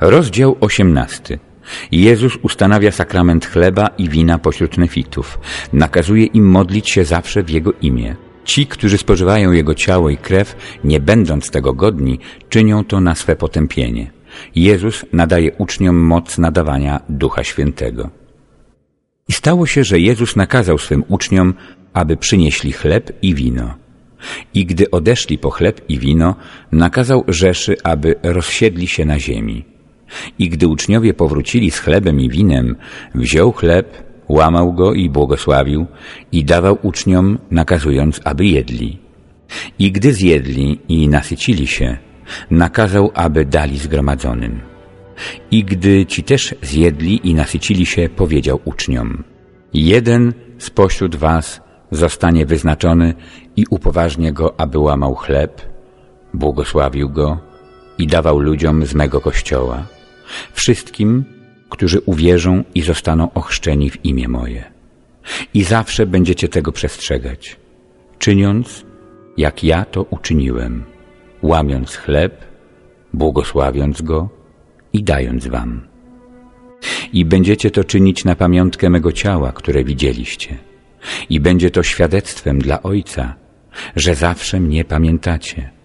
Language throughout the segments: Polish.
Rozdział 18. Jezus ustanawia sakrament chleba i wina pośród nefitów. Nakazuje im modlić się zawsze w Jego imię. Ci, którzy spożywają Jego ciało i krew, nie będąc tego godni, czynią to na swe potępienie. Jezus nadaje uczniom moc nadawania Ducha Świętego. I stało się, że Jezus nakazał swym uczniom, aby przynieśli chleb i wino. I gdy odeszli po chleb i wino, nakazał Rzeszy, aby rozsiedli się na ziemi. I gdy uczniowie powrócili z chlebem i winem, wziął chleb, łamał go i błogosławił i dawał uczniom, nakazując, aby jedli. I gdy zjedli i nasycili się, nakazał, aby dali zgromadzonym. I gdy ci też zjedli i nasycili się, powiedział uczniom, jeden spośród was zostanie wyznaczony i upoważnię go, aby łamał chleb, błogosławił go i dawał ludziom z mego kościoła, wszystkim, którzy uwierzą i zostaną ochrzczeni w imię moje. I zawsze będziecie tego przestrzegać, czyniąc, jak ja to uczyniłem, łamiąc chleb, błogosławiąc go i dając wam. I będziecie to czynić na pamiątkę mego ciała, które widzieliście. I będzie to świadectwem dla Ojca, że zawsze mnie pamiętacie.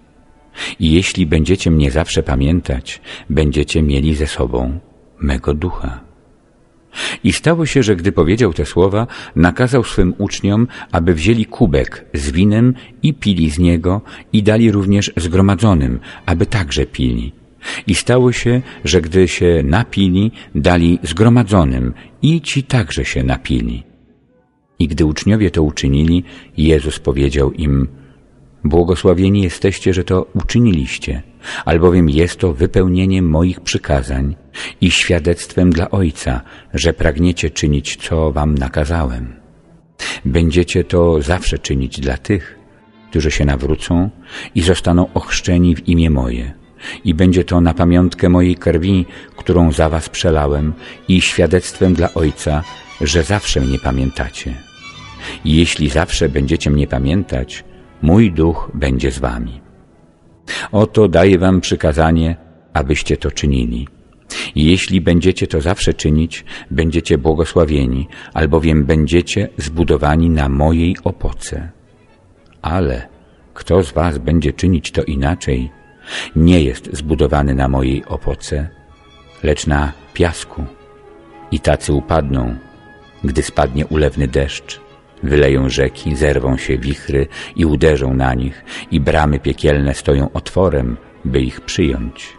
I jeśli będziecie mnie zawsze pamiętać, będziecie mieli ze sobą mego ducha. I stało się, że gdy powiedział te słowa, nakazał swym uczniom, aby wzięli kubek z winem i pili z niego i dali również zgromadzonym, aby także pili. I stało się, że gdy się napili, dali zgromadzonym i ci także się napili. I gdy uczniowie to uczynili, Jezus powiedział im, Błogosławieni jesteście, że to uczyniliście, albowiem jest to wypełnieniem moich przykazań i świadectwem dla Ojca, że pragniecie czynić, co wam nakazałem. Będziecie to zawsze czynić dla tych, którzy się nawrócą i zostaną ochrzczeni w imię moje. I będzie to na pamiątkę mojej krwi, którą za was przelałem i świadectwem dla Ojca, że zawsze mnie pamiętacie. I jeśli zawsze będziecie mnie pamiętać, mój duch będzie z wami. Oto daję wam przykazanie, abyście to czynili. I jeśli będziecie to zawsze czynić, będziecie błogosławieni, albowiem będziecie zbudowani na mojej opoce. Ale kto z was będzie czynić to inaczej, nie jest zbudowany na mojej opoce, lecz na piasku. I tacy upadną, gdy spadnie ulewny deszcz Wyleją rzeki, zerwą się wichry i uderzą na nich i bramy piekielne stoją otworem, by ich przyjąć.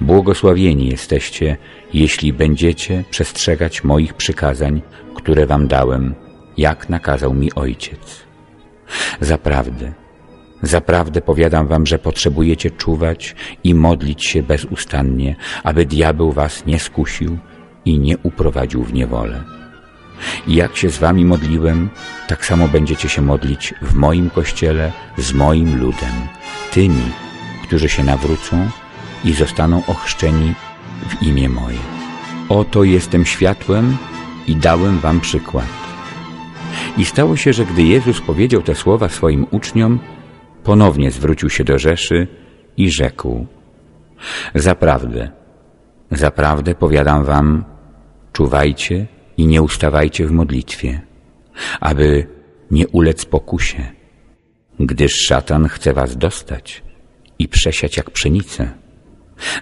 Błogosławieni jesteście, jeśli będziecie przestrzegać moich przykazań, które wam dałem, jak nakazał mi Ojciec. Zaprawdę, zaprawdę powiadam wam, że potrzebujecie czuwać i modlić się bezustannie, aby diabeł was nie skusił i nie uprowadził w niewolę. Jak się z wami modliłem, tak samo będziecie się modlić w moim kościele z moim ludem, tymi, którzy się nawrócą i zostaną ochrzczeni w imię moje. Oto jestem światłem i dałem wam przykład. I stało się, że gdy Jezus powiedział te słowa swoim uczniom, ponownie zwrócił się do Rzeszy i rzekł Zaprawdę, zaprawdę powiadam wam, czuwajcie i nie ustawajcie w modlitwie, aby nie ulec pokusie, gdyż szatan chce was dostać i przesiać jak pszenicę.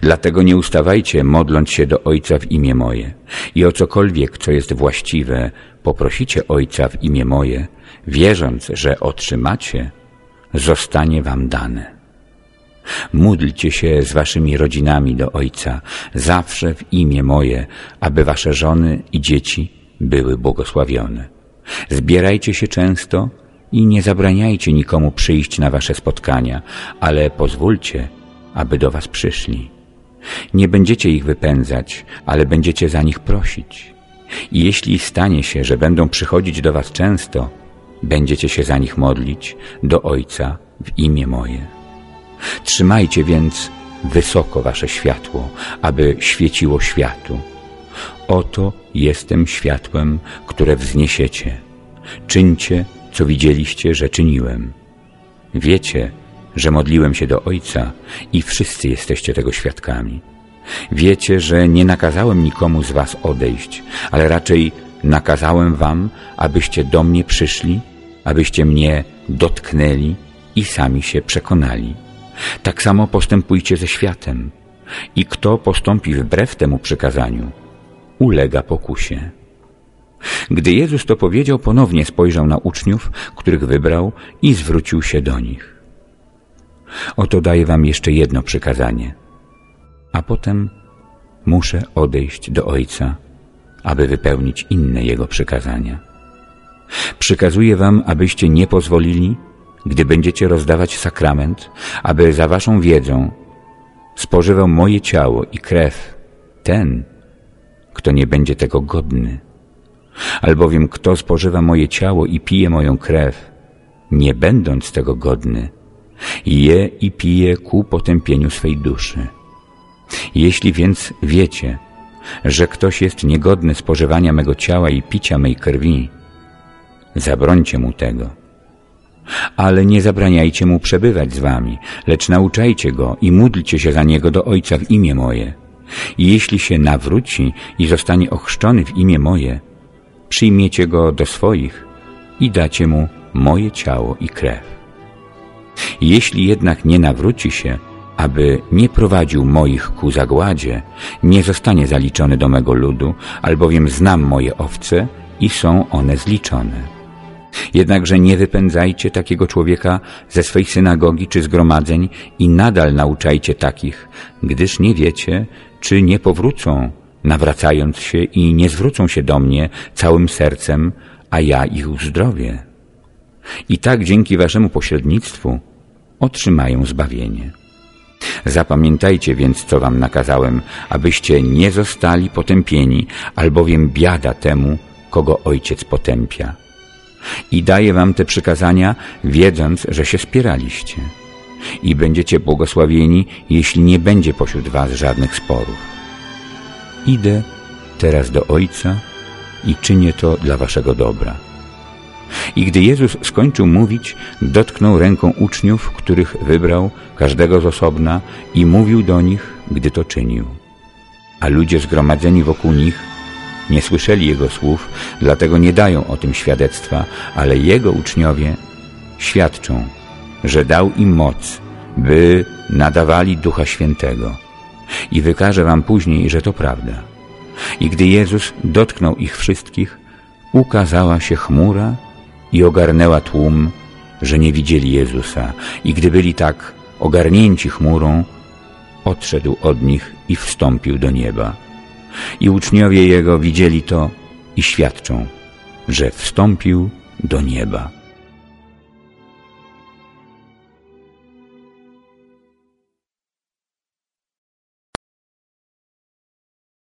Dlatego nie ustawajcie, modląc się do Ojca w imię moje i o cokolwiek, co jest właściwe, poprosicie Ojca w imię moje, wierząc, że otrzymacie, zostanie wam dane. Módlcie się z waszymi rodzinami do Ojca, zawsze w imię moje, aby wasze żony i dzieci były błogosławione. Zbierajcie się często i nie zabraniajcie nikomu przyjść na wasze spotkania, ale pozwólcie, aby do was przyszli. Nie będziecie ich wypędzać, ale będziecie za nich prosić. I jeśli stanie się, że będą przychodzić do was często, będziecie się za nich modlić do Ojca w imię moje. Trzymajcie więc wysoko wasze światło, aby świeciło światu. Oto jestem światłem, które wzniesiecie. Czyńcie, co widzieliście, że czyniłem. Wiecie, że modliłem się do Ojca i wszyscy jesteście tego świadkami. Wiecie, że nie nakazałem nikomu z was odejść, ale raczej nakazałem wam, abyście do mnie przyszli, abyście mnie dotknęli i sami się przekonali. Tak samo postępujcie ze światem. I kto postąpi wbrew temu przykazaniu, ulega pokusie. Gdy Jezus to powiedział, ponownie spojrzał na uczniów, których wybrał i zwrócił się do nich. Oto daję wam jeszcze jedno przykazanie. A potem muszę odejść do Ojca, aby wypełnić inne Jego przykazania. Przykazuję wam, abyście nie pozwolili, gdy będziecie rozdawać sakrament, aby za waszą wiedzą spożywał moje ciało i krew ten, kto nie będzie tego godny. Albowiem kto spożywa moje ciało i pije moją krew, nie będąc tego godny, je i pije ku potępieniu swej duszy. Jeśli więc wiecie, że ktoś jest niegodny spożywania mego ciała i picia mej krwi, zabrońcie mu tego. Ale nie zabraniajcie mu przebywać z wami, lecz nauczajcie go i módlcie się za niego do Ojca w imię moje. I jeśli się nawróci i zostanie ochrzczony w imię moje, przyjmiecie go do swoich i dacie mu moje ciało i krew. Jeśli jednak nie nawróci się, aby nie prowadził moich ku zagładzie, nie zostanie zaliczony do mego ludu, albowiem znam moje owce i są one zliczone. Jednakże nie wypędzajcie takiego człowieka ze swej synagogi czy zgromadzeń i nadal nauczajcie takich, gdyż nie wiecie, czy nie powrócą, nawracając się i nie zwrócą się do mnie całym sercem, a ja ich uzdrowię. I tak dzięki waszemu pośrednictwu otrzymają zbawienie. Zapamiętajcie więc, co wam nakazałem, abyście nie zostali potępieni, albowiem biada temu, kogo Ojciec potępia. I daję wam te przykazania, wiedząc, że się spieraliście. I będziecie błogosławieni, jeśli nie będzie pośród was żadnych sporów. Idę teraz do Ojca i czynię to dla waszego dobra. I gdy Jezus skończył mówić, dotknął ręką uczniów, których wybrał, każdego z osobna i mówił do nich, gdy to czynił. A ludzie zgromadzeni wokół nich nie słyszeli Jego słów, dlatego nie dają o tym świadectwa, ale Jego uczniowie świadczą, że dał im moc, by nadawali Ducha Świętego. I wykażę wam później, że to prawda. I gdy Jezus dotknął ich wszystkich, ukazała się chmura i ogarnęła tłum, że nie widzieli Jezusa. I gdy byli tak ogarnięci chmurą, odszedł od nich i wstąpił do nieba. I uczniowie Jego widzieli to i świadczą, że wstąpił do nieba.